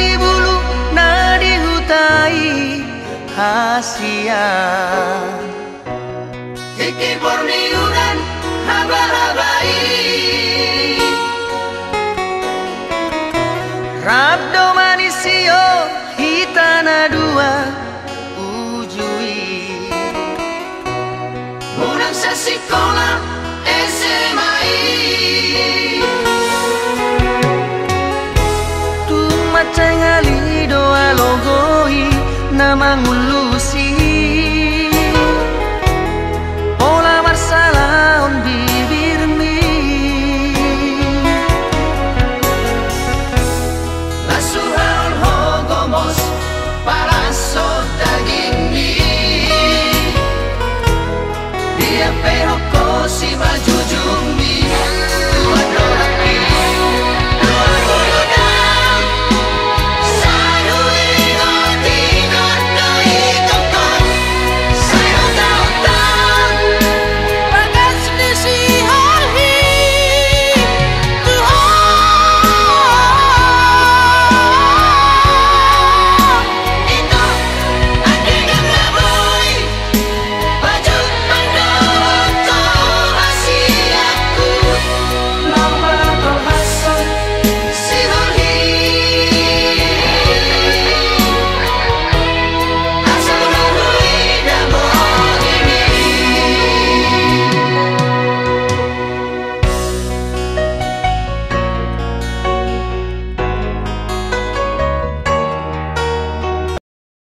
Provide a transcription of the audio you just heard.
ni bulu nadi hutai hasia Kiki borni udan Haba-Habai Rabdo manisio hitana dua ujui. Munang sesikola mangulusi Pola marsalaon bibirmi Lasuhaon hogomos para so daging